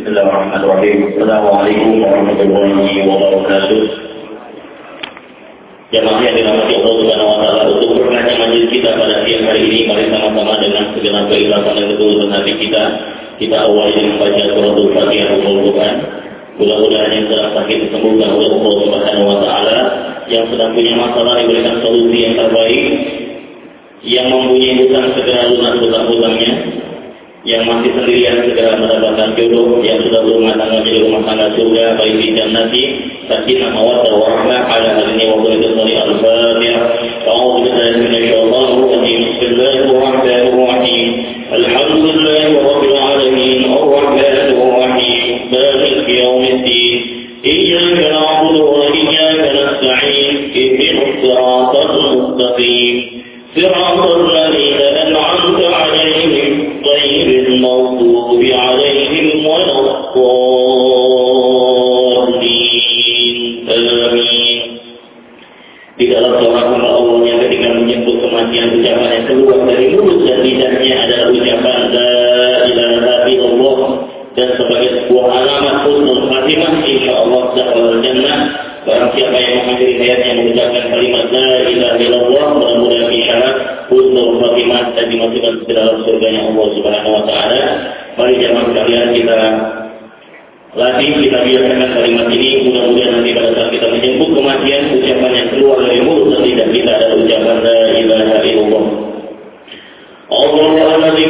Bismillahirrahmanirrahim. Assalamualaikum warahmatullahi wabarakatuh. Jamaah yang dirahmati Allah Subhanahu wa taala untuk berkaca majelis kita pada siang hari ini mari sama-sama dengan segenap keikhlasan yang betul dalam hati kita kita awali dengan baca suratul Fatihah Al-Quran. Mudah-mudahan yang sedang sakit disembuhkan oleh Allah Subhanahu wa taala, yang sedang punya masalah diberikan solusi yang terbaik, yang mempunyai hutang segera lunas hutang-hutangnya, yang masih sendirian segera mendapatkan jodoh yang sudah berumah tangga di rumah tangga surga baik di jannati sakinah mawaddah warahmah hari ini waktu itu dari al-fatihah. Fa'udhu billahi minash shaitanir rajim. Bismillahir rahim alhamdulillahi rabbil alamin. Arrahmanir rahim malik Iya iyyaka na'budu wa iyyaka nasta'in. Ihdinas siratal mustaqim. Siratal ladzina an'amta 'alaihim غير المغضوب عليهم ولا الضالين آمين di dalam surah Allah yang ketika menyebut kematian ucapan yang keluar dari mulut dan lidahnya adalah ucapan la ilaha illallah dan sebagai sebuah alamat husnul khatimah insya Allah dapat jannah barang siapa yang mengakhiri hayatnya mengucapkan kalimat la ilaha illallah mudah-mudahan isyarat husnul khatimah dan dimasukkan ke dalam surganya Allah Subhanahu wa taala. Mari jemaah sekalian kita latih kita biasakan kalimat ini mudah-mudahan nanti pada saat kita menyebut kematian ucapan yang keluar dari mulut dan lidah kita adalah ucapan la ilaha illallah. Allah alladzi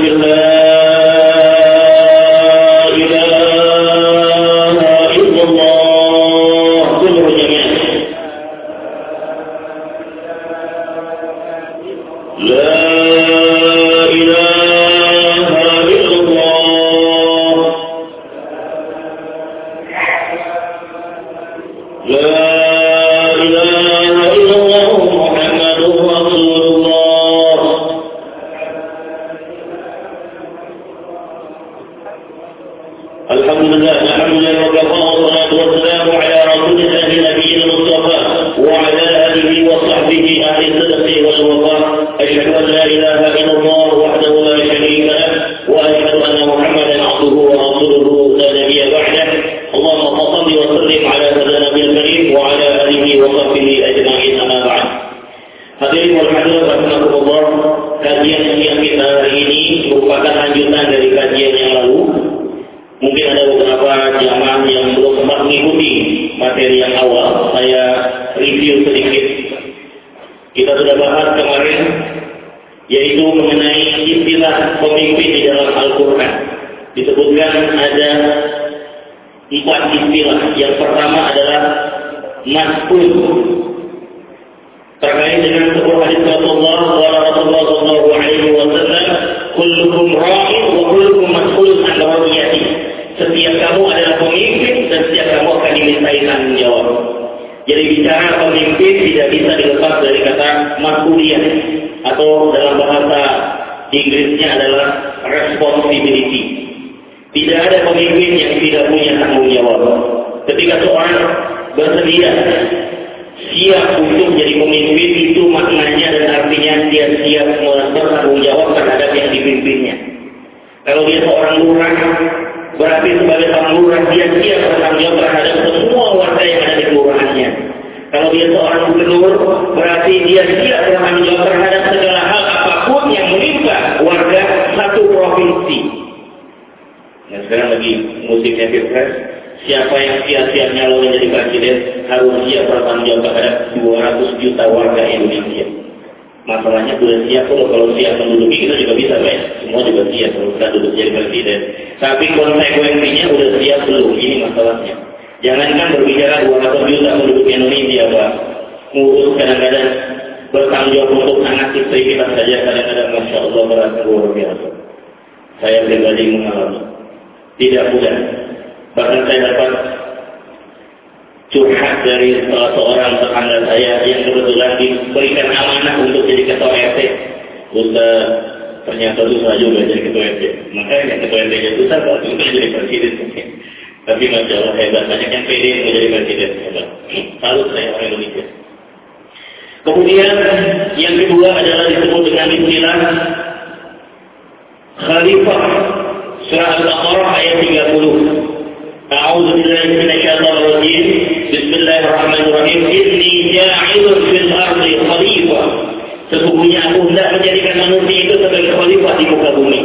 mas'ul. Terkait dengan sebuah hadis Rasulullah wa Rasulullah sallallahu alaihi wasallam, kullukum ra'in wa kullukum mas'ulun an ra'iyati. Setiap kamu adalah pemimpin dan setiap kamu akan dimintai tanggung jawab. Jadi bicara pemimpin tidak bisa dilepas dari kata mas'uliyah atau dalam bahasa Inggrisnya adalah responsibility. Tidak ada pemimpin yang tidak punya tanggung jawab. Ketika seorang bersedia siap untuk menjadi pemimpin itu maknanya dan artinya dia siap bertanggung jawab terhadap yang dipimpinnya. Kalau dia seorang lurah, berarti sebagai seorang lurah dia siap bertanggung jawab terhadap semua warga yang ada di kelurahannya. Kalau dia seorang gubernur, berarti dia siap bertanggung jawab terhadap segala hal apa pun yang menimpa warga satu provinsi. Nah sekarang lagi musimnya pilpres, siapa yang siap-siap nyalon menjadi presiden harus siap bertanggung jawab terhadap 200 juta warga Indonesia. Masalahnya sudah siap loh kalau siap menduduki kita juga bisa Pak. Semua juga siap kalau kita duduk jadi presiden. Tapi konsekuensinya udah siap belum? Ini masalahnya. Jangankan berbicara 200 juta penduduk Indonesia Pak. Ngurus kadang-kadang bertanggung jawab untuk anak istri kita saja kadang-kadang Masya Allah merasa luar biasa. Saya pribadi mengalami. Tidak mudah. Bahkan saya dapat curhat dari salah seorang tetangga saya yang kebetulan diberikan amanah untuk jadi ketua RT. Ustaz, ternyata susah juga jadi ketua RT. Makanya ketua RT nya susah kalau juga jadi presiden. Tapi masya Allah hebat, banyak yang pede menjadi presiden. Hebat. Salut saya orang Indonesia. Kemudian yang kedua adalah disebut dengan istilah khalifah surah Al-Baqarah ayat 30. أعوذ بالله من الشيطان الرجيم بسم الله الرحمن الرحيم إني جاعل في الأرض خليفة Sesungguhnya aku hendak menjadikan manusia itu sebagai khalifah di muka bumi.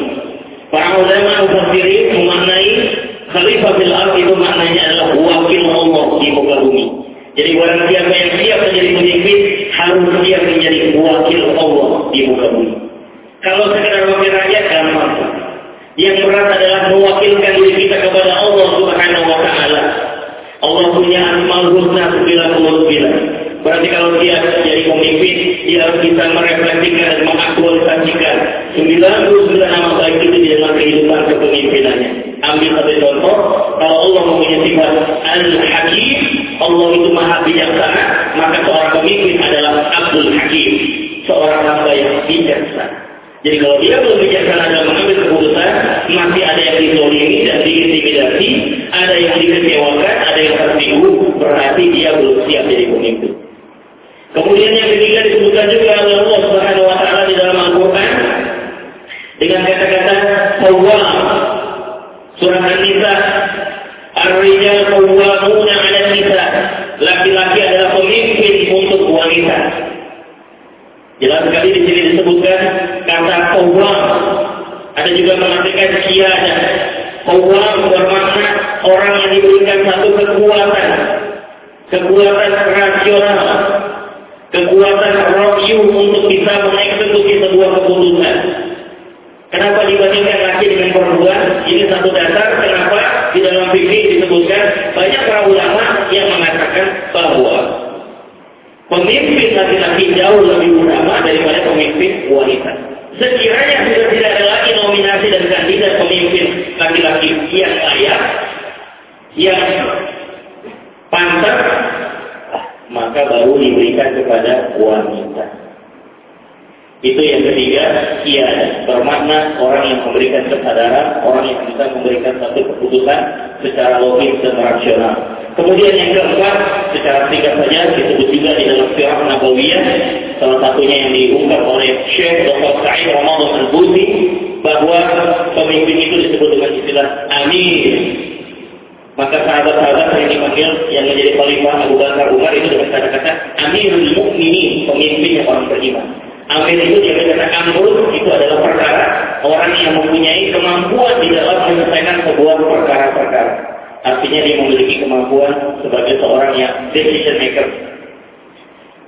Para ulama mufassirin memaknai khalifah fil ardi itu maknanya adalah wakil Allah di muka bumi. Jadi orang siapa yang siap menjadi pemimpin harus siap menjadi wakil Allah di muka bumi. Kalau sekedar wakil raja gampang. Yang berat adalah mewakilkan diri kita kepada Allah Subhanahu wa taala. Allah punya asmaul husna 99. Berarti kalau dia jadi pemimpin, dia harus bisa merefleksikan dan mengaktualisasikan 99 nama baik itu di dalam kehidupan kepemimpinannya. Ambil satu contoh, kalau Allah mempunyai sifat Al-Hakim, Allah itu maha bijaksana, maka seorang pemimpin adalah Abdul Hakim, seorang hamba yang bijaksana. Jadi kalau dia belum bijaksana dalam mengambil keputusan, masih ada yang dizolimi dan diintimidasi, ada yang dikecewakan, ada yang tertipu, berarti dia belum siap jadi pemimpin. Kemudian yang ketiga disebutkan juga oleh Allah Subhanahu wa taala di dalam Al-Qur'an dengan kata-kata qawwam. Surah An-Nisa Ar-rijal qawwamuna 'ala nisa Laki-laki adalah pemimpin untuk wanita. Jelas sekali di sini disebutkan kata qawwam. Ada juga mengartikan kiada. Qawwam bermakna orang yang diberikan satu kekuatan. Kekuatan rasional. Kekuatan rokyu untuk bisa mengeksekusi sebuah keputusan. Kenapa dibandingkan laki dengan perempuan? Ini satu dasar kenapa di dalam fikih disebutkan banyak para ulama yang mengatakan bahwa pemimpin laki-laki jauh lebih utama daripada pemimpin wanita. Sekiranya sudah tidak ada lagi nominasi dan kandidat pemimpin laki-laki yang layak, yang pantas, maka baru diberikan kepada wanita. Itu yang ketiga, ia bermakna orang yang memberikan kesadaran, orang yang bisa memberikan satu keputusan secara logis dan rasional. Kemudian yang keempat, secara singkat saja disebut juga di dalam sirah Nabawiyah, salah satunya yang diungkap oleh Syekh Dr. Sa'id Ramadan Al-Buzi, bahwa pemimpin itu disebut dengan istilah Amir. Maka sahabat-sahabat yang dipanggil yang menjadi khalifah Abu Bakar Umar itu dengan kata-kata Amirul Mukminin, pemimpin yang orang beriman. Amir itu dia kata amrul itu adalah perkara orang yang mempunyai kemampuan di dalam menyelesaikan sebuah perkara-perkara. Artinya dia memiliki kemampuan sebagai seorang yang decision maker.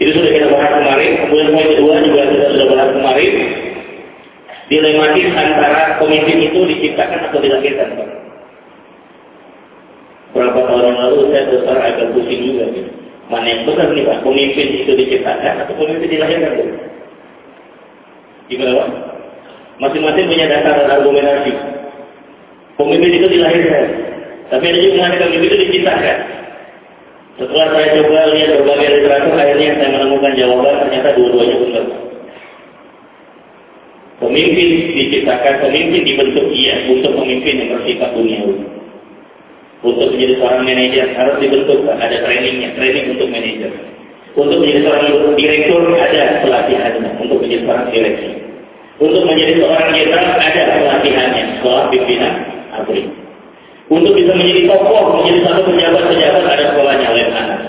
Itu sudah kita bahas kemarin. Kemudian poin kedua juga kita sudah bahas kemarin. Dilematis antara pemimpin itu diciptakan atau dilahirkan. Berapa tahun yang lalu saya besar agak pusing juga. Gitu. Mana yang benar nih Pak? Pemimpin itu diciptakan atau pemimpin dilahirkan? Gimana Pak? Masing-masing punya dasar dan argumentasi. Pemimpin itu dilahirkan. Tapi ada juga mengatakan pemimpin itu diciptakan. Setelah saya coba lihat berbagai literatur, akhirnya saya menemukan jawaban ternyata dua-duanya benar. Pemimpin diciptakan, pemimpin dibentuk iya untuk pemimpin yang bersifat duniawi. Untuk menjadi seorang manajer harus dibentuk, ada trainingnya, training untuk manajer. Untuk menjadi seorang direktur ada pelatihannya untuk menjadi seorang direksi. Untuk menjadi seorang jenderal ada pelatihannya, sekolah pimpinan ABRI. Untuk bisa menjadi tokoh, menjadi satu pejabat-pejabat ada sekolahnya Lemhanas.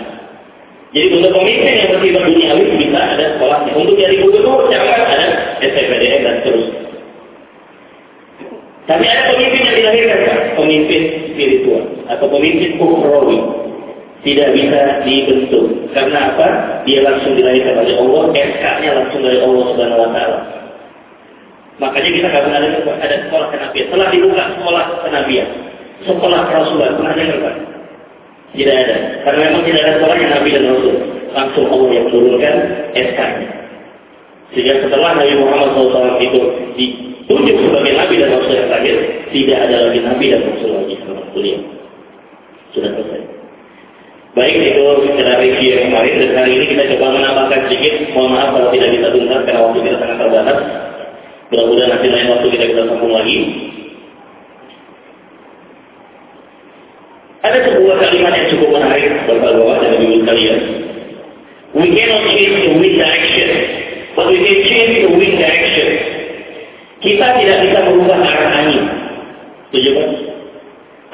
Jadi untuk pemimpin yang bersifat duniawi bisa ada sekolahnya. Untuk jadi gubernur jangan ada SPPDN dan seterusnya. Tapi ada pemimpin yang dilahirkan, pemimpin spiritual atau pemimpin ukhrawi tidak bisa dibentuk. Karena apa? Dia langsung dilahirkan oleh Allah, SK-nya langsung dari Allah Subhanahu wa taala. Makanya kita pernah dengar ada sekolah kenabian. Setelah dibuka sekolah kenabian, sekolah kerasulan, pernah dengar Pak? Tidak ada. Karena memang tidak ada sekolahnya Nabi dan Rasul. Langsung Allah yang menurunkan SK-nya. Sehingga setelah Nabi Muhammad SAW itu ditunjuk sebagai Nabi dan Rasul yang terakhir, tidak ada lagi Nabi dan Rasul lagi setelah beliau. Sudah selesai. Baik itu secara review yang kemarin dan hari ini kita coba menambahkan sedikit. Mohon maaf kalau tidak bisa tuntas karena waktu kita sangat terbatas. Mudah-mudahan nanti lain waktu kita bisa sambung lagi. Ada sebuah kalimat yang cukup menarik bapak-bapak dan ibu sekalian. We cannot change the wind direction, but we can change the wind direction. Kita tidak bisa merubah arah angin. Setuju kan?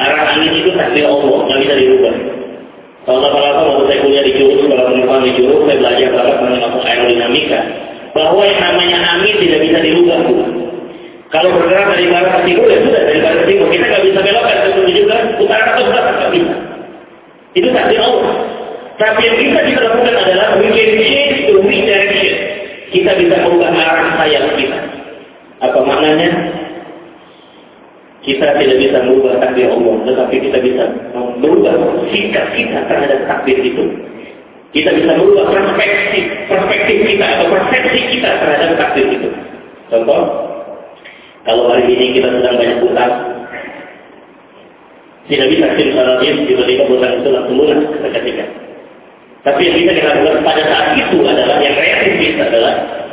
Arah angin itu takdir Allah, nggak bisa dirubah. Kalau lama-lama waktu saya kuliah di Jurus, kalau teman di Jurus, saya belajar banget mengenai aerodinamika. Bahwa yang namanya angin tidak bisa dirubah, Bu. Kalau bergerak dari barat ke timur, ya sudah dari barat ke timur. Kita nggak bisa belokkan, itu juga utara atau selatan, nggak bisa. Itu takdir Allah. Tapi yang bisa kita lakukan adalah we can change the wind direction. Kita bisa merubah arah sayap kita. Apa maknanya? Kita tidak bisa merubah takdir Allah, tetapi kita bisa merubah sikap kita terhadap takdir itu. Kita bisa merubah perspektif, perspektif kita atau persepsi kita terhadap takdir itu. Contoh, kalau hari ini kita sedang banyak utang, tidak bisa simsalabim tiba-tiba utang itu langsung lunas seketika. Tapi yang bisa kita lakukan pada saat itu adalah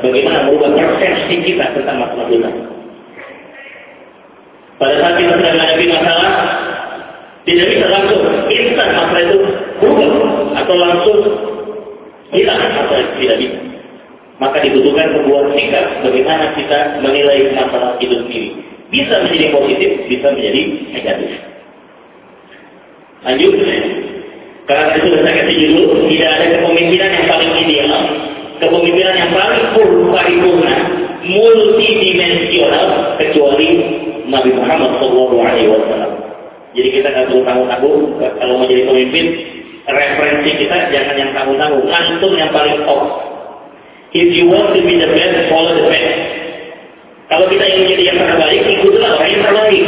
bagaimana merubah persepsi kita tentang masalah utang. Pada saat kita sedang menghadapi masalah, tidak bisa langsung instan masalah itu berubah atau langsung hilang masalah itu tidak bisa. Maka dibutuhkan sebuah sikap bagaimana kita menilai masalah itu sendiri. Bisa menjadi positif, bisa menjadi negatif. Lanjut. Karena itu sudah saya kasih judul, tidak ada kepemimpinan yang paling ideal, kepemimpinan yang paling paripurna, multidimensional, kecuali Nabi Muhammad Shallallahu Alaihi Wasallam. Jadi kita nggak perlu tahu-tahu kalau mau jadi pemimpin, referensi kita jangan yang tahu-tahu, langsung yang paling top. If you want to be the best, follow the best. Kalau kita ingin jadi yang terbaik, ikutlah orang yang terbaik.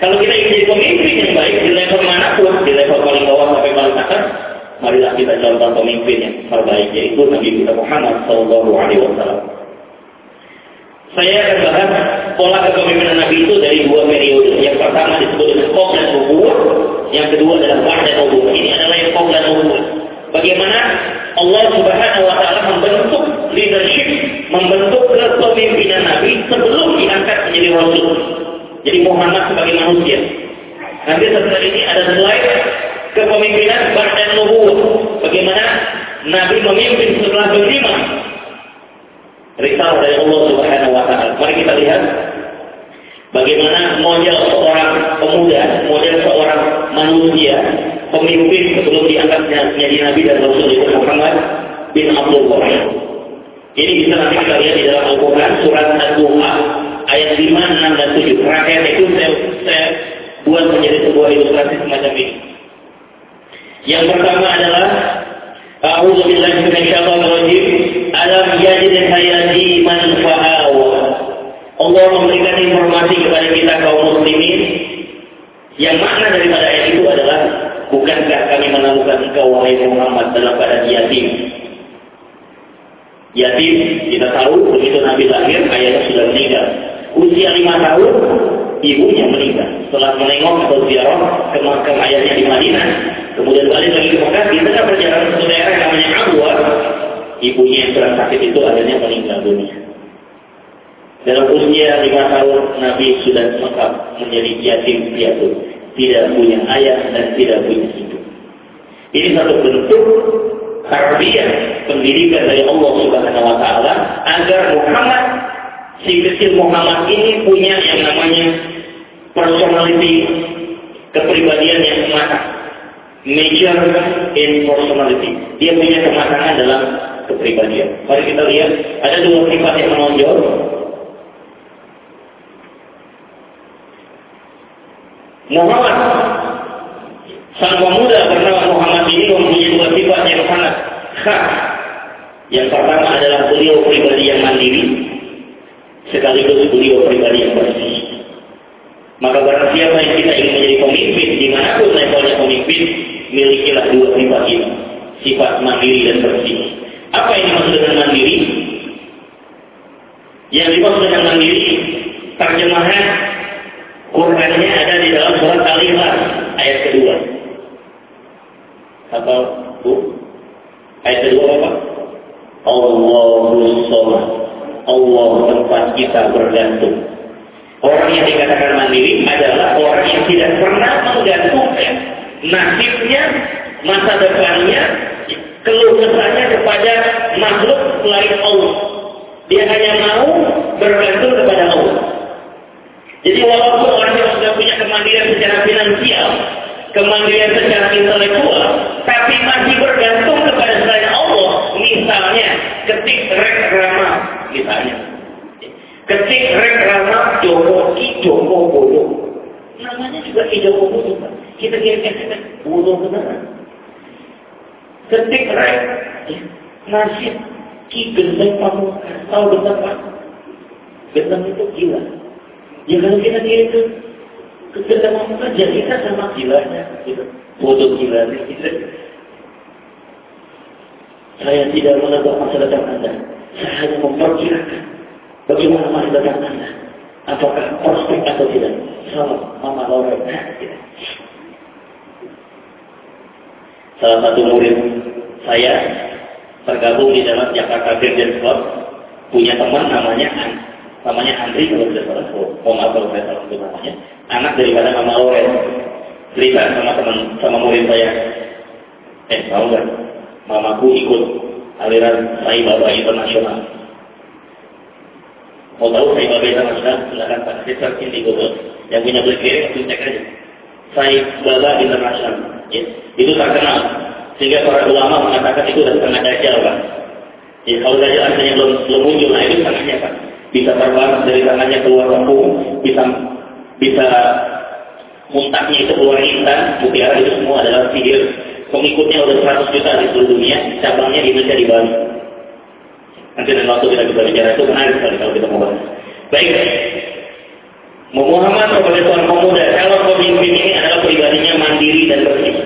Kalau kita ingin jadi pemimpin yang baik di level mana pun, di level paling bawah sampai paling atas, marilah kita contoh pemimpin yang terbaik yaitu Nabi kita Muhammad Shallallahu Alaihi Wasallam. Saya akan bahas pola kepemimpinan Nabi itu dari dua periode. Yang pertama disebut dengan Qom dan Nubuwah. Yang kedua adalah Bah dan Nubuwah. Ini adalah yang Qom dan Nubuwah. Bagaimana Allah Subhanahu wa taala membentuk leadership, membentuk kepemimpinan Nabi sebelum diangkat menjadi rasul. Jadi Muhammad sebagai manusia. Nanti setelah ini ada slide kepemimpinan Bah dan Nubuwah. Bagaimana Nabi memimpin setelah berlima risalah dari Allah Subhanahu wa taala. Mari kita lihat bagaimana model seorang pemuda, model seorang manusia, pemimpin sebelum diangkatnya menjadi nabi dan rasul itu Muhammad bin Abdullah. Ini bisa nanti kita lihat di dalam Al-Quran surat Al-Duha ayat 5, 6, dan 7. Rangkaian itu saya, saya buat menjadi sebuah ilustrasi semacam ini. Yang pertama adalah A'udzu billahi minasyaitonir rajim. Alam yajid hayati man fa'awa. Allah memberikan informasi kepada kita kaum muslimin yang makna daripada ayat itu adalah bukankah kami menemukan engkau wahai Muhammad dalam keadaan yatim. Yatim kita tahu begitu Nabi lahir ayahnya sudah meninggal. Usia lima tahun ibunya meninggal. Setelah menengok atau ziarah ke makam ayahnya di Madinah, Kemudian balik lagi ke Mekah, di tengah perjalanan ke daerah yang namanya Abwa, ibunya yang sedang sakit itu akhirnya meninggal dunia. Dalam usia lima tahun, Nabi sudah lengkap menjadi yatim piatu. Tidak punya ayah dan tidak punya ibu. Ini satu bentuk tarbiyah pendidikan dari Allah Subhanahu wa taala agar Muhammad si Muhammad ini punya yang namanya personality kepribadian yang matang major in personality. Dia punya kematangan dalam kepribadian. Mari kita lihat, ada dua sifat yang menonjol. Muhammad, sang pemuda bernama Muhammad ini mempunyai dua sifat yang sangat khas. Yang pertama adalah beliau pribadi yang mandiri, sekaligus beliau pribadi yang bersih. Maka barang siapa yang kita ingin menjadi pemimpin, di mana pun levelnya pemimpin, milikilah dua sifat ini. Sifat mandiri dan bersih. Apa ini maksud dengan mandiri? Yang dimaksud dengan mandiri, terjemahan Qurannya ada di dalam surat Al-Imran ayat kedua. Apa bu? Ayat kedua apa? Allahus Somad. Allah tempat kita bergantung. Orang yang dikatakan mandiri adalah orang yang tidak pernah menggantungkan nasibnya, masa depannya, keluh kesahnya kepada makhluk selain Allah. Dia hanya mau bergantung kepada Allah. Jadi walaupun orang yang sudah punya kemandirian secara finansial, kemandirian secara intelektual, tapi masih bergantung kepada selain Allah. Misalnya, ketik rek rama, misalnya. Ketik rek Joko Ki Joko Bodo. Namanya juga Ki Joko Bodo. Kita kirim SMS, bodoh beneran. Ketik rek, ya, nasib Ki Gendeng Pamungkas. Tahu Gendeng Pak? Gendeng itu gila. Ya kalau kita kirim ke kita mau kerja kita sama gilanya, gitu. bodoh gila gitu. Saya tidak menebak masa datang Anda. Saya hanya memperkirakan bagaimana masa datang Anda. Apakah prospek atau tidak. Salam, Mama Laura. Salah satu murid saya tergabung di dalam Jakarta Guardian Club punya teman namanya namanya Andri kalau tidak salah, oh, kalau saya salah itu namanya, anak daripada Mama Loren. Cerita sama teman sama murid saya, eh tahu nggak? Mamaku ikut aliran Sai Baba Internasional. Mau tahu Sai Baba Internasional? Silakan Pak, searching di Google. Yang punya BlackBerry, langsung cek aja. Sai Baba Internasional. Ya, itu terkenal. Sehingga para ulama mengatakan itu adalah setengah dajjal, Pak. Ya, kalau dajjal artinya belum, belum muncul, nah itu setengahnya, Pak bisa terbang dari tangannya keluar tepung, bisa bisa muntahnya itu keluar intan, mutiara itu semua adalah sihir. Pengikutnya udah 100 juta di seluruh dunia, cabangnya di Indonesia di Bali. Nanti dan waktu kita bisa bicara itu menarik sekali kalau kita mau bahas. Baik, Muhammad sebagai seorang pemuda, kalau pemimpin ini adalah pribadinya mandiri dan bersih.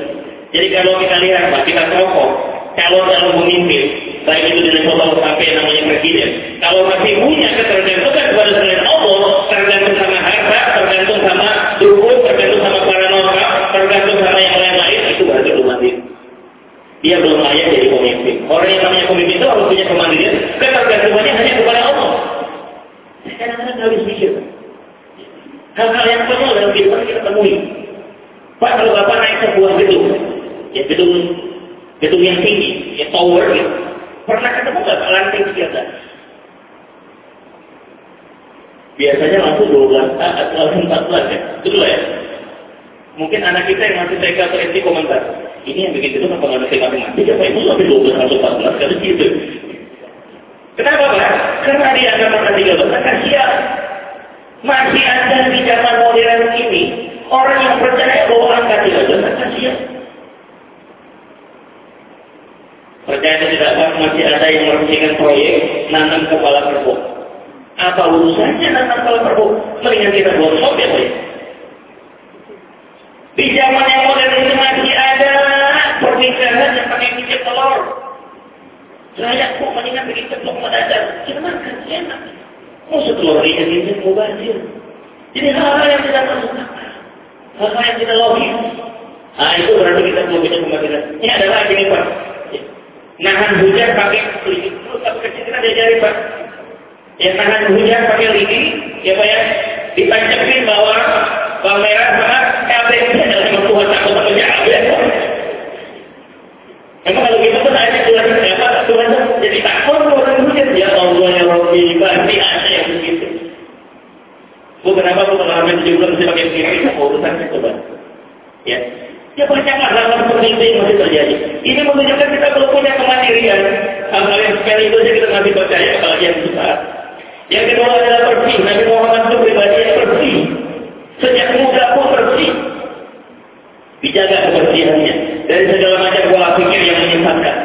Jadi kalau kita lihat, Pak, kita rokok, kalau dalam pemimpin, baik itu dari total sampai namanya presiden, kalau masih punya ketergantungan kepada selain Allah, tergantung sama harta, tergantung sama dukun, tergantung sama paranormal, tergantung sama yang lain-lain, itu berarti belum mati. Dia belum layak jadi pemimpin. Orang yang namanya pemimpin itu harus punya kemandirian, ketergantungannya hanya kepada Allah. Kadang-kadang harus mikir. Hal-hal yang konyol dalam kehidupan kita temui. Pak, kalau Bapak naik sebuah gedung, ya gedung gedung yang tinggi, ya tower gitu. Pernah ketemu nggak lantai tiga belas? Biasanya langsung 12 atau langsung 14 ya, betul ya? Mungkin anak kita yang masih TK atau SD komentar, ini yang bikin itu apa nggak ngerti matematik, apa itu sampai 12 atau 14 kali gitu. Kenapa Pak? Karena di agama 13 kasihan. Masih ada di zaman modern ini orang yang percaya bahwa angka 13 kasihan. Percaya atau tidak Pak, masih ada yang merencanakan proyek nanam kepala kerbau. Apa urusannya nanam kepala kerbau? Mendingan kita buat sop ya Pak. Di zaman yang modern itu masih ada pernikahan yang pakai kicip telur. Saya kok mendingan bikin ceplok mendadak. Kita makan enak. Musuh telur ini ini mau banjir. Jadi hal-hal yang tidak masuk Hal-hal yang tidak logis. Nah itu berarti kita punya kematian. Ini adalah gini Pak nahan hujan pakai lidi. Terus tapi kecil kita diajari Pak. Ya nahan hujan pakai lidi, ya Pak ya. Ditancakin bawah bawang merah sama kabel itu adalah memang Tuhan takut sama kabel. Emang kalau gitu pun ada Tuhan apa Tuhan jadi takut orang hujan ya Allah ya Rabbi pasti ada yang begitu. Bu kenapa bu pengalaman bulan masih pakai kiri? Urusan itu Pak. Ya, Ya banyaklah hal seperti itu yang masih terjadi. Ini menunjukkan kita belum punya kemandirian. Hal-hal yang sekali itu saja kita masih percaya, apalagi yang besar. Yang kedua adalah bersih. Nabi Muhammad itu pribadi yang bersih. Sejak muda pun bersih. Dijaga kebersihannya. Dari segala macam pola pikir yang menyesatkan.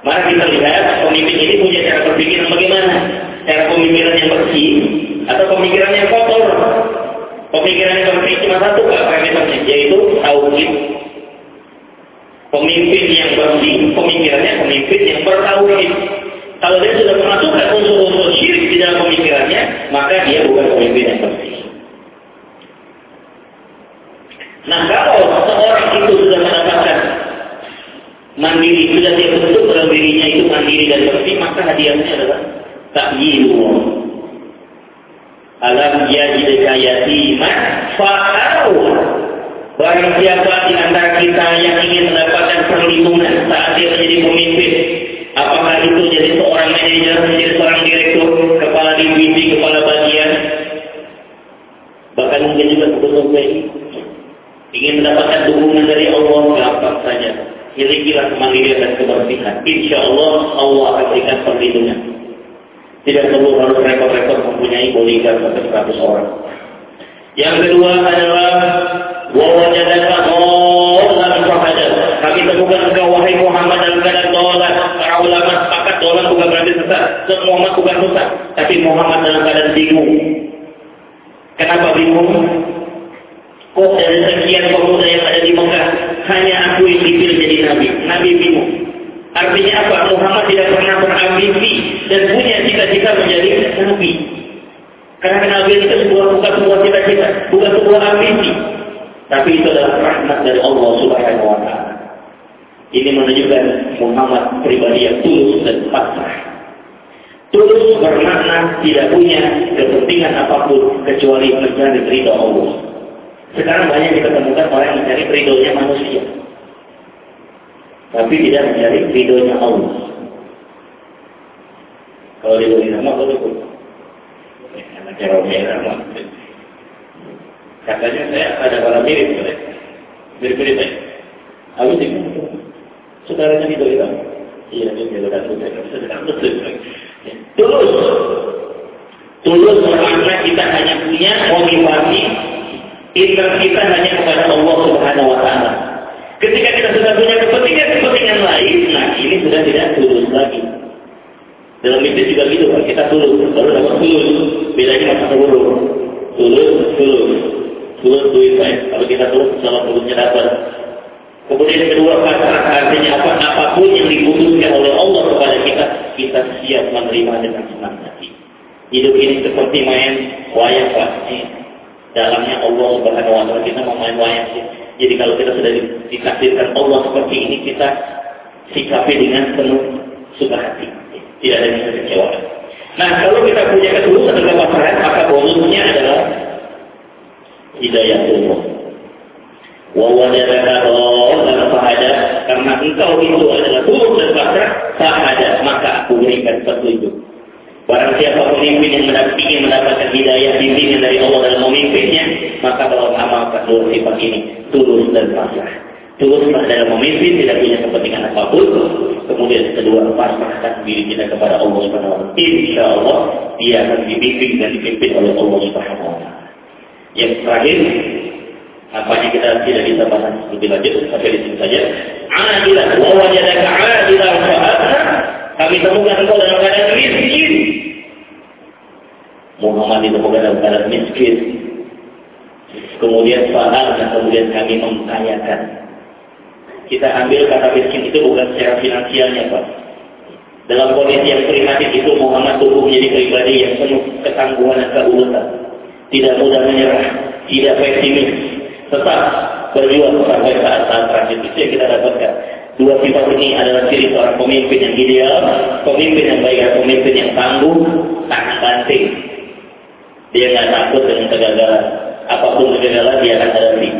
Mari kita lihat pemimpin ini punya cara berpikir yang bagaimana. Cara pemikiran yang bersih atau pemikiran yang kotor. Pemikiran yang bersih cuma satu parameternya, yaitu tauhid Pemimpin yang bersih, pemikirannya pemimpin yang bertauhid. Kalau dia sudah memasukkan unsur-unsur syirik di dalam pemikirannya, maka dia bukan pemimpin yang bersih. Nah kalau seorang itu sudah mendapatkan mandiri, sudah dia bentuk dalam dirinya itu mandiri dan bersih, maka hadiahnya adalah takyiru. Alam yajidka yatima fa'au Barang siapa di kita yang ingin mendapatkan perlindungan saat dia menjadi pemimpin, apakah itu jadi seorang manajer, menjadi seorang direktur, kepala divisi, kepala bagian, bahkan mungkin juga BI, ingin mendapatkan dukungan dari Milikilah kemandirian dan kebersihan. Insya Allah Allah akan berikan perlindungan. Tidak perlu harus repot-repot mempunyai bodyguard sampai 100 orang. Yang kedua adalah fahada. Temukan engkau wahai Muhammad dalam keadaan dolan. Para ulama sepakat dolan bukan berarti sesat. Semua Muhammad bukan sesat, tapi Muhammad dalam keadaan bingung. Kenapa bingung? Kok dari sekian pemuda yang ada di Mekah hanya aku yang dipilih jadi nabi? Nabi bingung. Artinya apa? Muhammad tidak pernah berambisi dan punya cita-cita menjadi nabi. Karena nabi itu sebuah bukan sebuah cita-cita, bukan sebuah ambisi. Tapi itu adalah rahmat dari Allah Subhanahu wa taala. Ini menunjukkan Muhammad pribadi yang tulus dan pasrah. Tulus bermakna tidak punya kepentingan apa pun kecuali mencari ridho Allah. Sekarang banyak kita temukan orang yang mencari ridhonya manusia. Tapi tidak mencari ridhonya Allah. Kalau diberi nama, boleh Anak Romero, Katanya saya ada barang mirip, mirip-mirip saya. Aku saudaranya itu itu. Iya, dia betul. Tulus, tulus bermakna kita hanya punya motivasi Iman kita hanya kepada Allah Subhanahu wa taala. Ketika kita sudah punya kepentingan-kepentingan lain, nah ini sudah tidak tulus lagi. Dalam itu juga gitu, kita tulus, baru dapat tulus. Bedanya masa tulus. Tulus, tulus. Tulus duit, Pak. Kalau kita tulus, sama tulusnya dapat. Kemudian kedua kata artinya apa? Apa pun yang diputuskan oleh Allah kepada kita, kita siap menerima dengan senang hati. Hidup ini seperti main wayang, Pak dalamnya Allah Subhanahu wa taala kita mau main wayang sih. Jadi kalau kita sudah dikasihkan Allah seperti ini kita sikapi dengan penuh suka hati. Tidak ada yang kekecewaan. Nah, kalau kita punya ketulusan dan kepasrahan, maka bonusnya adalah hidayah Allah. Karena engkau itu adalah tulus dan pasrah, fahada maka aku berikan petunjuk. Barang siapa pemimpin yang mendampingi mendapatkan hidayah bimbingan dari Allah dalam memimpinnya, maka dalam amalkan dua sifat ini, tulus dan pasrah. Tuluslah dalam memimpin, tidak punya kepentingan apa pun. Kemudian kedua, pasrahkan diri kita kepada Allah Subhanahu wa Insya Allah, dia akan dibimbing dan dipimpin oleh Allah Subhanahu wa Yang terakhir, apanya kita tidak bisa bahas lebih lanjut sampai di sini saja. Adilah, wa wajadaka adilah fa'adna. Kami temukan engkau dalam keadaan miskin. Muhammad ditemukan dalam keadaan miskin. Kemudian faham dan kemudian kami memkayakan. Kita ambil kata miskin itu bukan secara finansialnya Pak. Dalam kondisi yang prihatin itu Muhammad tumbuh menjadi pribadi yang penuh ketangguhan dan keulutan. Tidak mudah menyerah, tidak pesimis, tetap berjuang sampai saat-saat terakhir itu yang kita dapatkan. Dua sifat ini adalah ciri seorang pemimpin yang ideal, pemimpin yang baik, pemimpin yang tangguh, tahan banting, dia nggak takut dengan kegagalan. Apa pun kegagalan dia akan hadapi.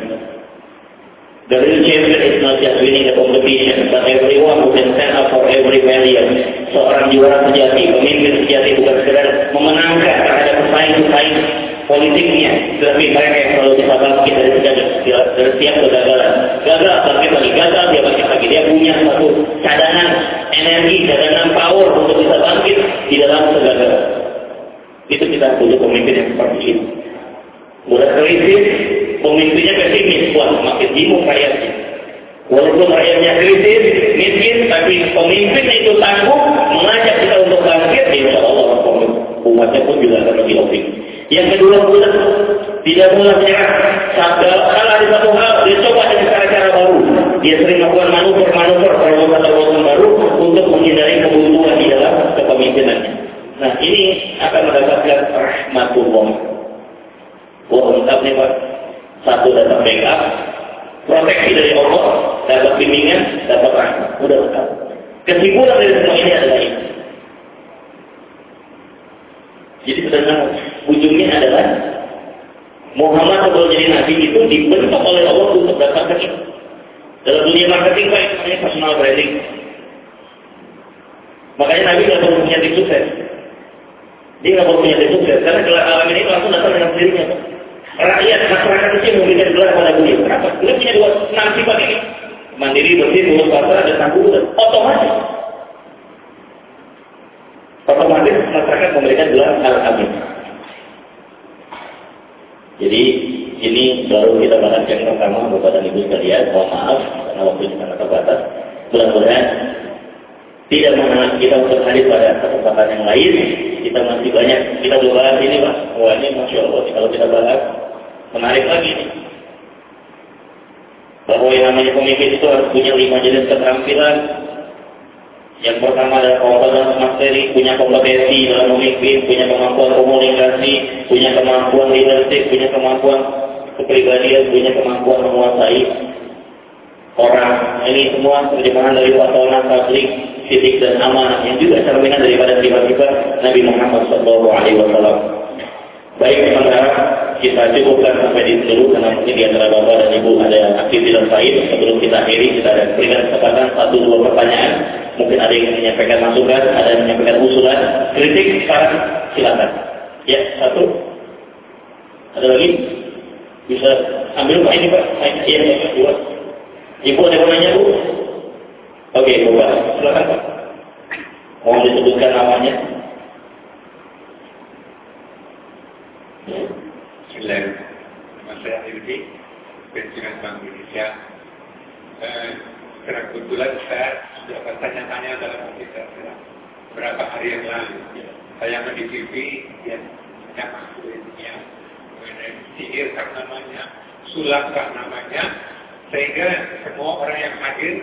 The real champion is not just winning a competition, but everyone who can stand up for every value. Seorang juara sejati, pemimpin sejati bukan sekedar memenangkan terhadap pesaing-pesaing politiknya, tetapi mereka yang selalu bisa bangkit dari setiap, dari setiap kegagalan. Gagal, bangkit lagi, gagal, dia bangkit lagi. Dia punya satu cadangan energi, cadangan power untuk bisa bangkit di dalam kegagalan. Itu kita punya pemimpin yang seperti ini. Mudah krisis, pemimpinnya pesimis, wah makin bingung rakyatnya. Walaupun rakyatnya krisis, miskin, tapi pemimpin itu tangguh, mengajak kita untuk bangkit, ya insya Allah umatnya pun juga lebih optimis. Yang kedua bulan tidak mudah menyerah. Sabar, salah di satu hal, dia coba dengan cara-cara baru. Dia sering melakukan manuver-manuver, terobosan-terobosan baru untuk menghindari kebuntuan di dalam kepemimpinannya. Nah ini akan mendapatkan rahmatullah. Wah lengkapnya Pak. Satu dapat backup, proteksi dari Allah, dapat bimbingan, dapat rahmat. Udah lengkap. Kesimpulan dari semua ini adalah ini. Jadi sebenarnya ujungnya adalah Muhammad sebelum jadi nabi itu dibentuk oleh Allah untuk dapatkan itu. Dalam dunia marketing Pak, namanya personal branding. Makanya Nabi tidak perlu punya tim sukses. Dia nggak mau punya tim sukses karena gelar alam ini langsung datang dengan sendirinya. Rakyat masyarakat kecil memberikan gelar pada beliau. Kenapa? Beliau punya dua enam sifat ini. mandiri bersih tulus pasrah dan tangguh otomatis otomatis masyarakat memberikan gelar al-amin jadi ini baru kita bahas yang pertama Bapak dan Ibu sekalian mohon maaf karena waktu sangat terbatas mudah-mudahan tidak menghalangi kita untuk hadir pada kesempatan yang lain kita masih banyak kita belum bahas ini Pak wah ini Masya Allah kalau kita bahas menarik lagi nih bahwa yang namanya pemimpin itu harus punya lima jenis keterampilan. Yang pertama adalah kompetensi materi, punya kompetensi dalam memimpin, punya kemampuan komunikasi, punya kemampuan leadership, punya kemampuan kepribadian, punya kemampuan menguasai orang. Ini semua terjemahan dari wasona tablik, fizik dan amanah yang juga cerminan daripada sifat-sifat Nabi Muhammad SAW. Baik sementara kita cukupkan sampai di dulu karena mungkin di antara bapak dan ibu ada aktivitas lain sebelum kita akhiri kita ada berikan kesempatan satu dua pertanyaan. Mungkin ada yang menyampaikan masukan ada yang menyampaikan usulan. Kritik sekarang silakan. Ya satu. Ada lagi? Bisa ambil pak ini pak. Iya pak. Dua. Ibu ada yang nanya bu? Oke bapak silakan pak mau disebutkan namanya Bismillahirrahmanirrahim. Nama saya pensiunan Bank Indonesia. Eh, secara kebetulan saya sudah bertanya-tanya dalam kita beberapa hari yang lalu. Saya di TV, ya, banyak maksudnya sihir kan namanya, sulap kan namanya, sehingga semua orang yang hadir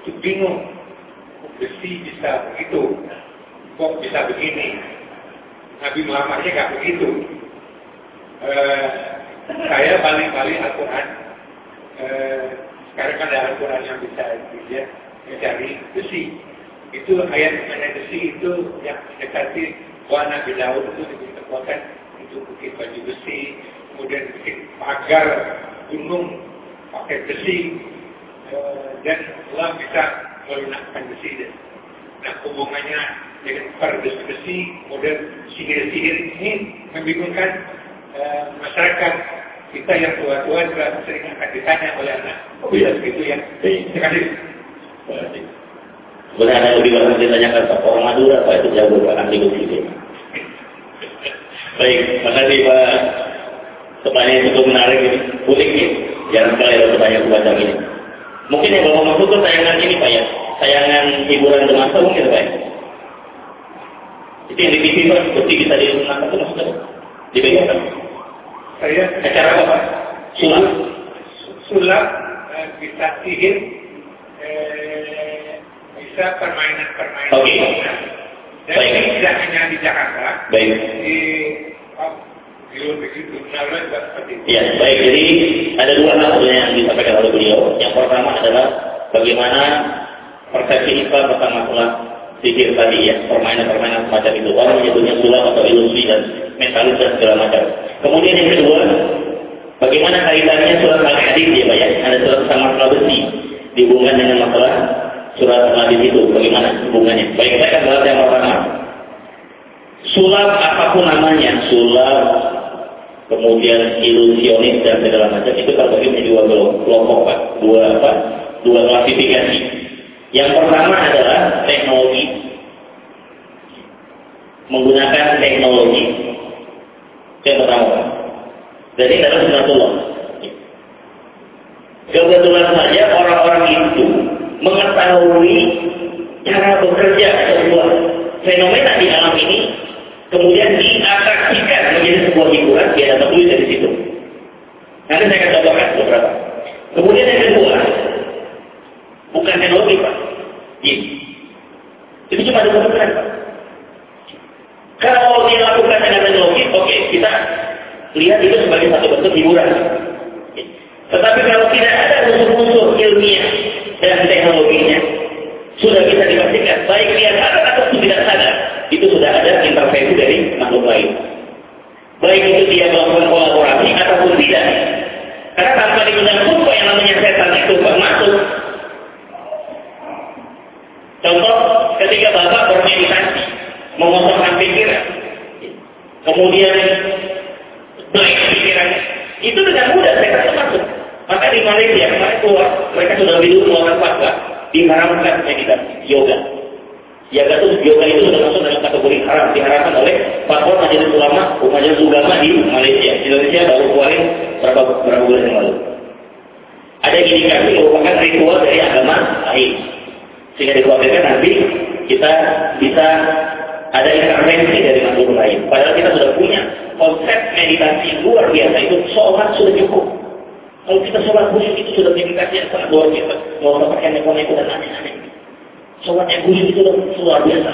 itu bingung. Besi bisa begitu, kok bisa begini? Nabi Muhammadnya nggak begitu. Eh, saya paling-paling Al-Quran. Eh, sekarang kan ada Al-Quran yang bisa dia mencari besi. Itu ayat mengenai besi itu yang mendekati warna Nabi Daud itu diberi kekuatan itu baju besi kemudian bikin pagar gunung pakai besi. Eh, dan Allah bisa melunakkan besi nah hubungannya dengan kardus besi kemudian sihir-sihir ini membingungkan Eh, masyarakat kita yang tua-tua juga sering akan ditanya oleh anak. Oh bisa begitu ya? Terima kasih. Boleh ada lebih banyak ditanyakan Pak orang Madura Pak itu jauh Pak ahli begini. Baik, makasih Pak. Pertanyaan cukup menarik ini, unik ini. Jarang sekali ada pertanyaan semacam ini. Mungkin yang Bapak maksud itu tayangan ini Pak ya, tayangan hiburan semasa mungkin Pak ya. Itu yang di TV Pak, seperti bisa disunahkan itu maksudnya. Dipegang Saya acara apa Pak? Sulap? Sulap eh, bisa sihir, eh, bisa permainan-permainan. Oke. Dan Baik. ini tidak hanya di Jakarta, Baik. di Ya, baik. Jadi ada dua hal yang disampaikan oleh beliau. Yang pertama adalah bagaimana persepsi Islam tentang masalah sihir tadi ya, permainan-permainan semacam itu. Orang menyebutnya sulap atau ilusi dan mentalis dan segala macam. Kemudian yang kedua, bagaimana kaitannya surat al-hadid ya Pak ya? Ada surat sama masalah besi dihubungkan dengan masalah surat al-hadid itu. Bagaimana hubungannya? Baik, saya akan bahas yang pertama. Sulap apa pun namanya, sulap, kemudian ilusionis dan segala macam itu terbagi menjadi dua kelompok Pak. Dua apa? Dua klasifikasi. Yang pertama adalah teknologi menggunakan teknologi. Yang pertama. Jadi adalah sunatullah. Kebetulan saja orang-orang itu mengetahui cara bekerja sebuah fenomena di alam ini, kemudian diatraksikan menjadi sebuah hiburan, dia dapat duit dari situ. Nanti saya akan contohkan beberapa. Kemudian yang kedua, bukan teknologi Pak. Itu cuma ada satu Pak. Kalau dilakukan dengan teknologi, oke, kita lihat itu sebagai satu bentuk hiburan. Tetapi kalau tidak ada unsur-unsur ilmiah dan teknologinya, sudah bisa dipastikan, baik dia sadar atau tidak sadar, itu sudah ada intervensi dari makhluk lain. Baik itu dia melakukan kolaborasi ataupun tidak. Karena tanpa diundang pun yang namanya setan itu masuk. Contoh, ketika Bapak bermeditasi, mengosongkan pikiran, kemudian baik pikirannya, itu dengan mudah setan itu masuk. Maka di Malaysia, mereka keluar, mereka sudah lebih dulu mengeluarkan fatwa, diharamkan meditasi, yoga. Yoga itu, yoga itu sudah masuk dalam kategori haram, diharamkan oleh fatwa majelis ulama, majelis ulama di Malaysia. Indonesia baru keluarin berapa, berapa bulan yang lalu. Ada indikasi merupakan ritual dari agama lain. Sehingga dikhawatirkan nanti kita bisa ada intervensi dari makhluk lain. Padahal kita sudah punya meditasi luar biasa itu sholat sudah cukup. Kalau kita sholat khusyuk itu sudah meditasi yang sangat luar biasa. Nggak usah pakai neko-neko dan aneh-aneh. Sholat yang khusyuk itu sudah luar biasa.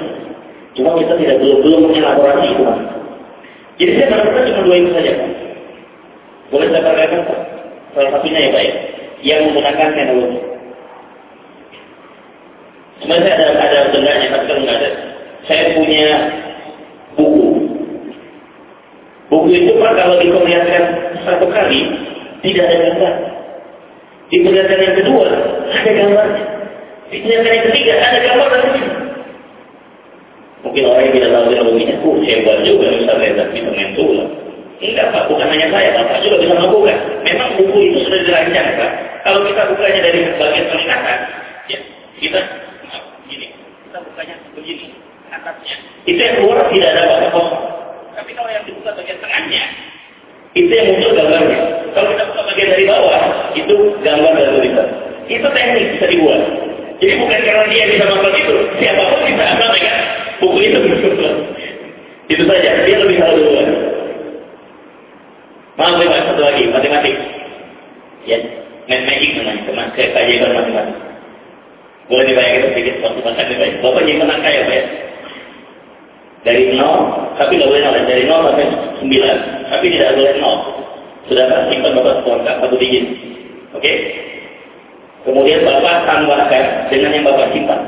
Cuma kita tidak belum belum mengelaborasi itu. Jadi saya benar cuma dua itu saja. Boleh saya perlihatkan Salah satunya ya ya. Yang menggunakan teknologi. Sebenarnya ada ada bendanya, tapi kalau nggak ada saya punya buku. Buku itu Pak kalau diperlihatkan satu kali tidak ada gambar. Diperlihatkan yang kedua ada gambarnya. Diperlihatkan yang ketiga ada gambar dan. Mungkin orang yang tidak tahu teknologinya, oh hebat juga misalnya dan bisa main tulang. Enggak Pak, bukan hanya saya, Bapak juga bisa melakukan. Memang buku itu sudah dirancang Pak. Kalau kita bukanya dari bagian peningkatan, ya kita gini, kita bukanya begini atasnya. Itu yang keluar tidak ada batas kosong. Tapi kalau yang dibuka bagian tengahnya, itu yang muncul gambarnya. Kalau kita buka bagian dari bawah, itu gambar dan tulisan. Itu teknik bisa dibuat. Jadi bukan karena dia bisa nonton itu, siapa pun bisa ambil ya buku itu. itu saja, dia lebih tahu duluan. Maaf ya satu lagi, matematik. Ya, magic namanya, keajaiban matematik. Boleh dibayangkan sedikit waktu makan dibayar. Bapak nyimpan angka ya Pak ya? Dari 0, tapi tidak boleh 0, dari 0 sampai 9, tapi tidak boleh 0. Sudah simpan Bapak keluarga satu digit. Oke? Okay? Kemudian Bapak tambahkan dengan yang Bapak simpan.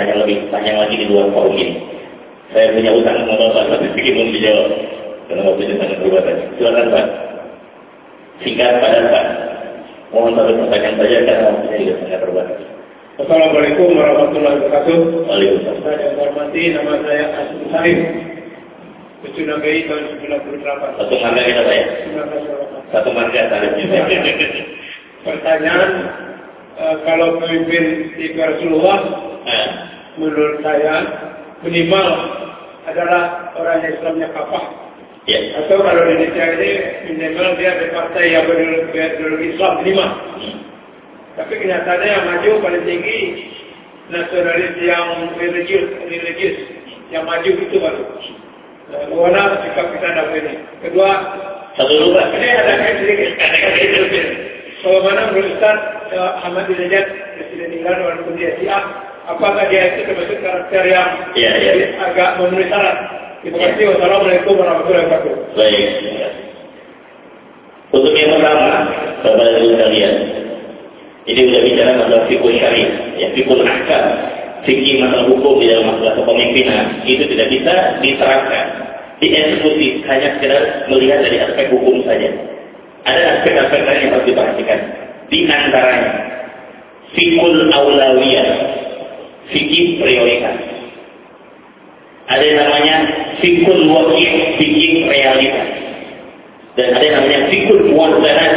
Bertanya lebih panjang lagi di luar forum ini. Saya punya utang sama Bapak, tapi sedikit belum dijawab. Karena waktunya sangat terbatas. Silakan Pak. Singkat pada Pak. Mohon satu pertanyaan saja karena waktunya juga sangat terbatas. Assalamualaikum warahmatullahi wabarakatuh. Waalaikumsalam. Saya hormati, nama saya Asyik Sarif. Kecuna BI tahun 98. Satu marga kita Pak ya? 1998. Satu marga tarifnya. Pertanyaan, eh, kalau pemimpin di Rasulullah, Nah, menurut saya minimal adalah orang yang Islamnya kafah. ya. Atau kalau di Indonesia ini minimal dia berpartai yang berideologi Islam lima. Tapi kenyataannya yang maju paling tinggi nasionalis yang religius, religius yang maju itu baru. Nah, sikap kita dalam ini? Kedua, Satu dulu Pak. ini ada sedikit. Sedikit. Bagaimana menurut Ustaz eh, Ahmadinejad Presiden Iran walaupun dia Syiah, apakah dia itu termasuk karakter yang Iya, iya. agak memenuhi syarat? Terima kasih. Wassalamualaikum warahmatullahi wabarakatuh. Baik. Untuk yang pertama, Bapak dan Ibu sekalian, ini sudah bicara masalah fikul syari, ya fikul ahkam, fikih masalah hukum di dalam masalah kepemimpinan, itu tidak bisa diterapkan, dieksekusi hanya sekedar melihat dari aspek hukum saja. Ada aspek-aspek lain yang harus diperhatikan. Di antaranya, fikul aulawiyah, fikih prioritas. Ada yang namanya fikul wakil, fikih realitas. Dan ada yang namanya fikul muwazanan,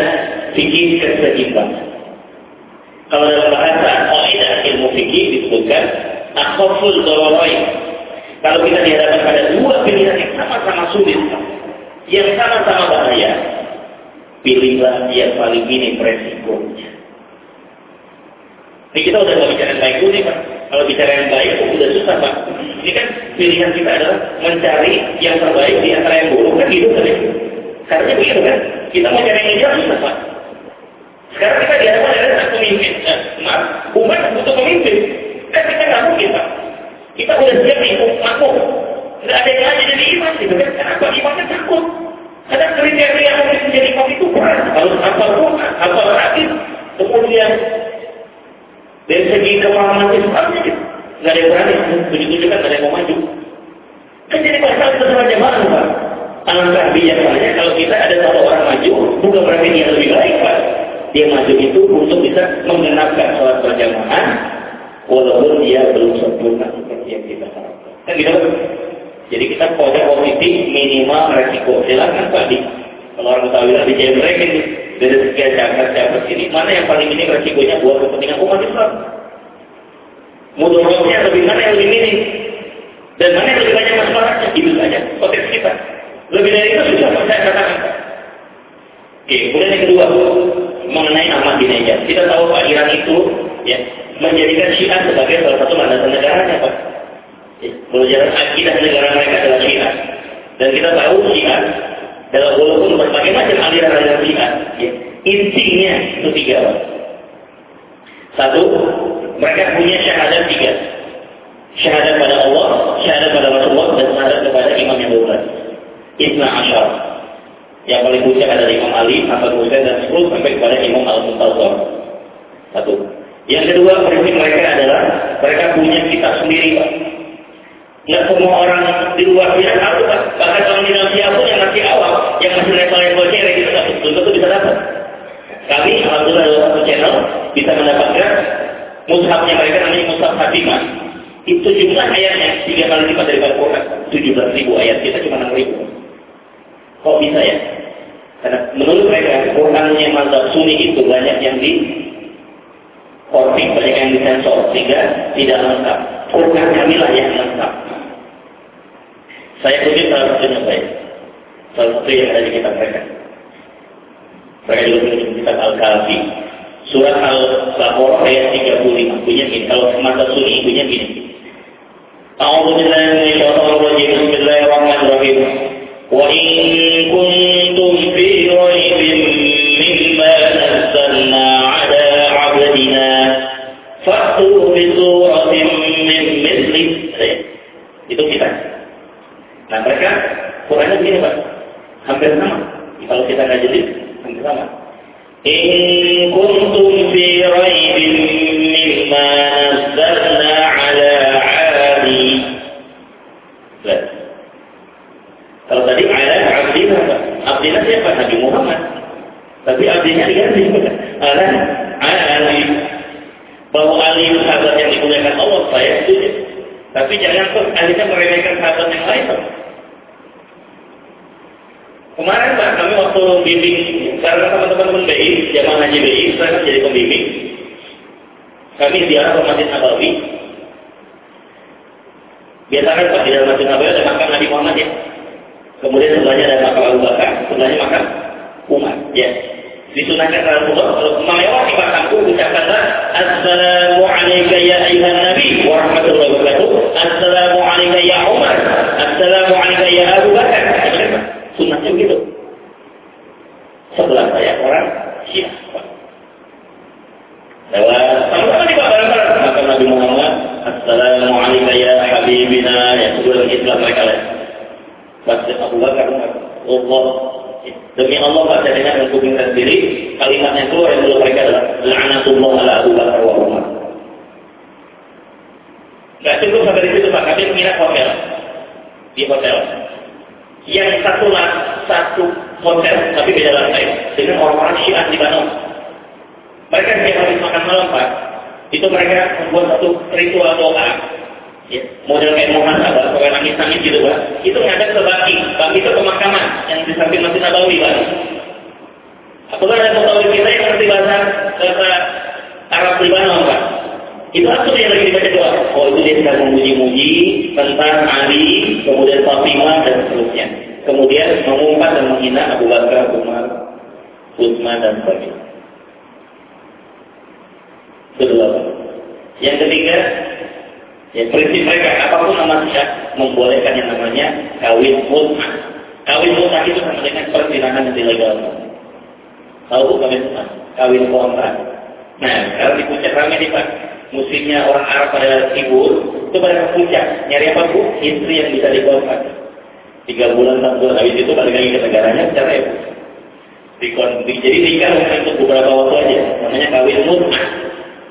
fikih keseimbangan. Kalau dalam bahasa kaidah ilmu fikih disebutkan akhaful dororain. Kalau kita dihadapkan pada dua pilihan yang sama-sama sulit, yang sama-sama bahaya, pilihlah yang paling minim resikonya. Ini kita udah nggak bicara yang baik dulu Pak. Kalau bicara yang baik udah susah Pak. Ini kan pilihan kita adalah mencari yang terbaik di antara yang buruk kan gitu kan? Seharusnya begitu kan? Kita mau cari yang ideal susah Pak. Sekarang kita dihadapkan ada pemimpin. Eh, maaf, umat butuh pemimpin. Kan kita nggak mungkin Pak. Kita udah siap nih, makmur. Nggak ada yang aja jadi imam gitu kan? Kenapa imamnya takut? Ada kriteria yang menjadi imam itu berat. Harus hafal Quran, hadis, kemudian dari segi kepemahaman Islamnya gitu. Nggak ada yang berani, juga nggak ada yang mau maju. Kan jadi masalah itu sama jamaah Pak. Alangkah bijaksananya kalau kita ada satu orang maju, bukan berarti dia lebih baik Pak. Dia maju itu untuk bisa menggenapkan sholat berjamaah, walaupun dia belum sempurna seperti yang kita harapkan. Kan gitu? Jadi kita pada positif minimal resiko. Silakan Pak di kalau orang mutawilah di jembrek ini dari sekian jagat jabat ini mana yang paling minim resikonya buat kepentingan umat Islam? Mudorotnya lebih mana yang lebih minim? Dan mana yang lebih banyak masalahnya? Itu saja potensi kita. Lebih dari itu sudah saya katakan. Oke, kemudian yang kedua mengenai Ahmadinejad. Kita tahu Pak Iran itu ya menjadikan Syiah sebagai salah satu landasan negaranya Pak. Ya, Menunjukkan akidah negara mereka adalah Syiah. Dan kita tahu Syiah dalam walaupun sendiri, Pak. Abu Bakar Allah Demi Allah baca dengan menghubungkan sendiri kalimat yang keluar mulut mereka adalah La'anatullah ala Abu Bakar wa Umar. Gak cukup sampai di situ Pak, kami menginap hotel. Di hotel. Yang satu lah, satu hotel, tapi beda lantai. Dengan orang-orang syiah di Bandung. Mereka setiap habis makan malam Pak, itu mereka membuat satu ritual doa ya, model kayak muhasabah, pakai nangis-nangis gitu Pak. Itu ngadap ke baki, baki itu pemakaman yang di samping Masjid Nabawi Pak. Apakah ada mutawif kita yang ngerti bahasa bahasa Arab Libanon Pak? Itu apa yang lagi dibaca doa? Oh itu dia sedang memuji-muji tentang Ali, kemudian Fatimah dan seterusnya. Kemudian mengumpat dan menghina Abu Bakar, Umar, Utsman dan sebagainya. Kedua, yang ketiga, Ya, prinsip mereka, apa pun nama syiah membolehkan yang namanya kawin mut'ah. Kawin mut'ah itu sama dengan persilangan yang ilegal. Tahu kawin mut'ah? Kawin kontrak. Nah, kalau di puncak ramai nih Pak, musimnya orang Arab pada timur, itu pada puncak. Nyari apa Bu? Istri yang bisa dikontrak. Tiga bulan, enam bulan, habis itu balik lagi ke negaranya, secara ya Bu. Jadi nikah untuk beberapa waktu aja, namanya kawin mut'ah.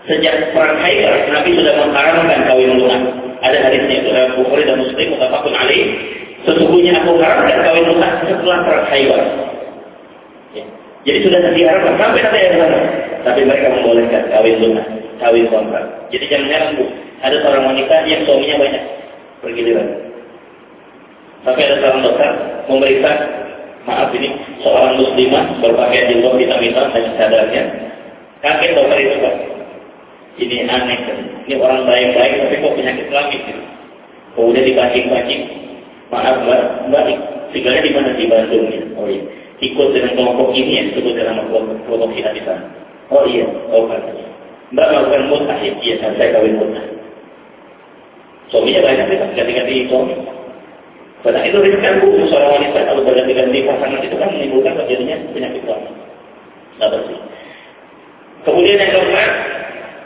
Sejak perang Khaybar, Nabi sudah mengharamkan kawin lunak. Ada hadisnya itu dalam Bukhari dan Muslim, mutafakun alaih. Sesungguhnya aku haramkan kawin lunak setelah perang Khaybar. Jadi sudah diharamkan sampai nanti yang sana. Tapi mereka membolehkan kawin lunak, kawin kontrak. Jadi jangan heran bu, ada seorang wanita yang suaminya banyak bergiliran. Sampai ada seorang dokter memeriksa, maaf ini seorang muslimah berpakaian jilbab hitam-hitam dan sadarnya. Kaget dokter itu pak, ini aneh kan. Ini orang baik-baik tapi kok penyakit kelamin gitu. Kemudian dibacing-bacing. Maaf mbak, mbak tinggalnya di mana di Bandung ya? Oh iya. Ikut dengan kelompok ini ya, disebut dengan kelompok kita di sana. Oh iya, oh kan. Mbak melakukan mutah ya, iya kan saya kawin mutah. Suaminya banyak ya, ganti-ganti suami. Karena itu riskan bu, seorang wanita kalau berganti-ganti pasangan itu kan menimbulkan terjadinya penyakit kelamin. Tidak bersih. Kemudian yang keempat,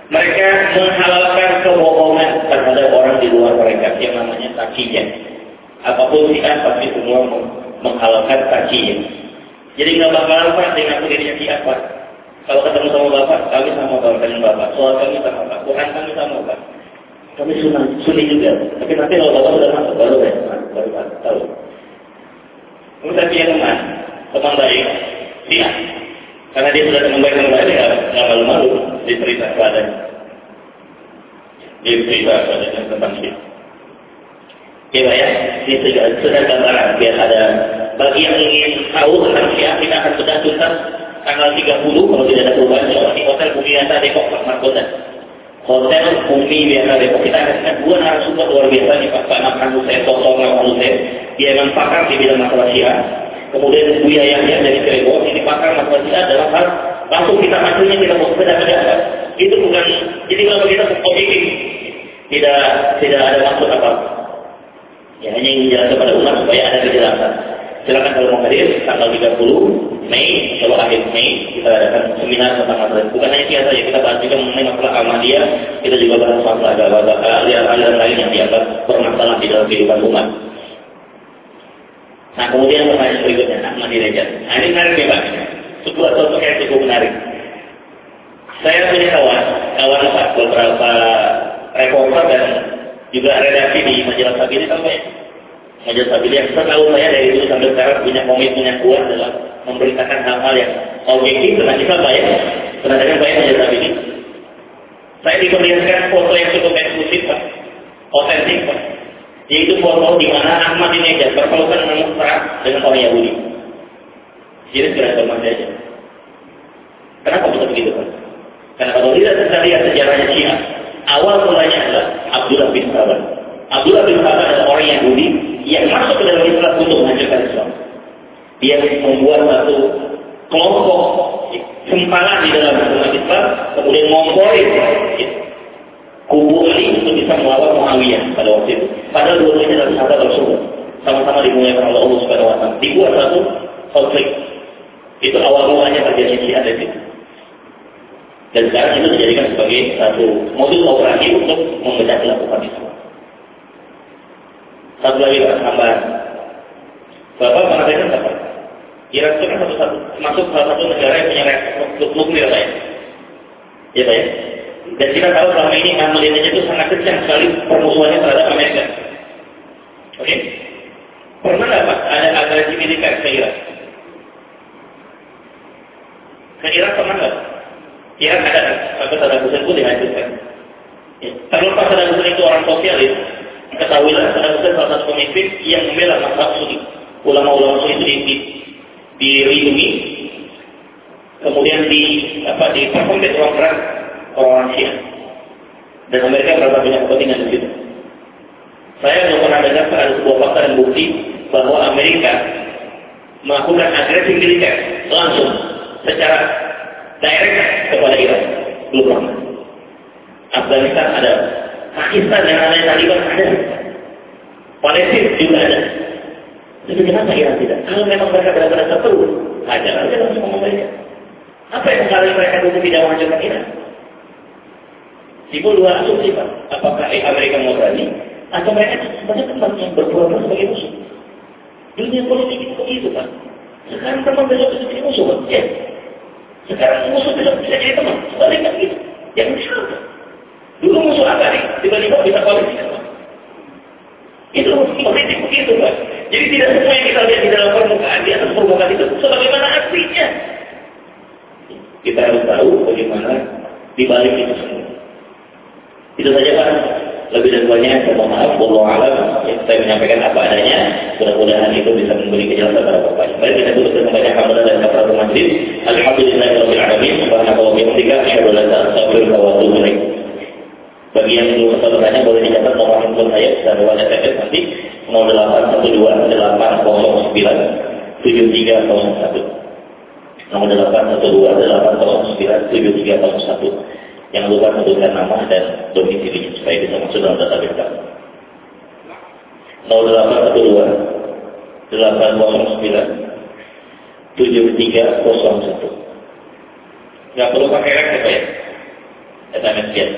mereka menghalalkan kebohongan terhadap orang di luar mereka yang namanya takinya. Apa pun siapa pasti semua menghalalkan takinya. Jadi nggak bakal apa dengan dirinya siapa. Kalau ketemu sama bapak, kami sama bapak dengan bapak. Soal kami sama bapak, Quran kami sama bapak. Kami sunnah, sunni juga. Tapi nanti kalau bapak sudah masuk, baru ya, baru tahu. Kemudian dia teman, teman baik, dia karena dia sudah dengan baik, dia nggak malu-malu dicerita kepadanya. Dia cerita kepadanya tentang dia. Oke ya, ini sudah, sudah gambaran biar ada bagi yang ingin tahu tentang Syiah kita akan sudah tuntas tanggal 30 kalau tidak ada perubahan ya, di Hotel Bumi Biasa Depok Pak Markota. Hotel Bumi Biasa Depok kita akan dua narasumber luar biasa nih Pak Pak Nakhan Hussein, Toto Nakhan Hussein. Dia memang pakar di bidang masalah Syiah. Kemudian Buya Yahya dari Cirebon ini pakar Syiah dalam hal langsung kita hasilnya kita mau beda beda Itu bukan jadi kalau kita objektif tidak tidak ada maksud apa Ya, hanya ingin jelaskan kepada umat supaya ada kejelasan. Silakan kalau mau hadir tanggal 30 Mei, kalau akhir Mei kita adakan seminar tentang masalah bukan hanya biasa saja kita bahas juga mengenai masalah dia, kita juga bahas masalah agama, aliran-aliran lain yang dianggap bermasalah di dalam kehidupan umat. Nah kemudian pertanyaan berikutnya, Ahmadi Rejat. Nah ini menarik ya Pak. Sebuah sosok yang cukup menarik. Saya punya kawan, kawan Pak, beberapa reporter dan juga redaksi di majalah ini sampai Majelis Tabili yang setahu saya dari dulu sampai sekarang punya komitmen yang kuat dalam memberitakan hal-hal yang objektif Islam baik, dengan baik Majelis Tabili. Saya diperlihatkan foto yang cukup eksklusif, Pak. Otentik, Pak. Yaitu foto di mana Ahmad ini aja berpelukan dengan mesra dengan orang Yahudi. Jadi sudah informasi aja. Kenapa bisa begitu, Pak? Karena kalau tidak kita lihat sejarahnya Syiah, awal mulanya adalah Abdullah bin Saban. Abdullah bin Saban adalah orang Yahudi yang masuk ke dalam Islam untuk menghancurkan Islam. Dia membuat satu kelompok sempalan di dalam umat Islam, kemudian ngompori kubu Ali untuk bisa melawan Muawiyah pada waktu itu. Padahal dua-duanya adalah sahabat Rasulullah. Sama-sama dimuliakan oleh Allah Subhanahu wa taala. Dibuat satu konflik. Itu awal mulanya terjadi di situ. Dan sekarang itu dijadikan sebagai satu modus operasi untuk memecah belah umat Islam. Satu lagi Pak, tambahan. Bapak mengatakan apa? Irak itu kan satu-satu, masuk salah satu negara yang punya reaktor nuklir Pak ya? Ya Pak ya? Dan kita tahu selama ini Indonesia itu sangat kencang sekali permusuhannya terhadap Amerika. Oke? Okay? Pernah nggak Pak ada agresi militer ke Irak? Ke Irak pernah nggak? Irak ada sampai Saddam Hussein pun dihancurkan. Ya. Terlepas Saddam Hussein itu orang sosialis, ketahuilah Saddam Hussein salah satu pemimpin yang membela masyarakat Sunni. Ulama-ulama Sunni itu di, di, dilindungi, kemudian di apa di perkompet ruang perang orang Syiah. Dan Amerika berapa banyak kepentingan di situ. Saya belum pernah dengar ada sebuah fakta dan bukti bahwa Amerika melakukan agresi militer langsung secara direct kepada Iran. Belum pernah. Afghanistan ada. Pakistan yang ada Taliban ada. Palestina juga ada. Tapi kenapa Iran tidak? Kalau memang mereka benar-benar perlu, aja aja langsung ngomong mereka. Apa yang untuk tidak menghancurkan Iran? Timbul dua asumsi Pak. Apakah eh, Amerika mau berani? Atau mereka sebenarnya tempat yang berpura-pura sebagai musuh? Dunia politik itu begitu Pak. Sekarang teman besok bisa jadi musuh Pak. Ya. Sekarang musuh besok bisa jadi teman. Sebaliknya begitu. Yang disalah. Dulu musuh apa nih? Tiba-tiba bisa koalisi sama. Itu politik begitu Pak. Jadi tidak semua yang kita lihat di dalam permukaan, di atas permukaan itu sebagaimana aslinya. Kita harus tahu bagaimana di balik itu semua. Itu saja Pak. Lebih dan banyak saya mohon maaf, Allah alam, ya, saya menyampaikan apa adanya. Mudah-mudahan itu bisa memberi kejelasan pada Bapak. Mari kita tutup banyak hamdalah dan kafaratul majlis. Alhamdulillah rabbil alamin. Subhanallahi wa bihamdika. Bagi yang belum bertanya boleh dicatat nomor handphone saya dan lewat SMS nanti 0812 809 7301. Nomor 812 809 7301. Jangan lupa tentukan nama dan domisili supaya bisa masuk dalam database kami. 0812 809 7301 Nggak perlu pakai rek ya Pak ya? SMS.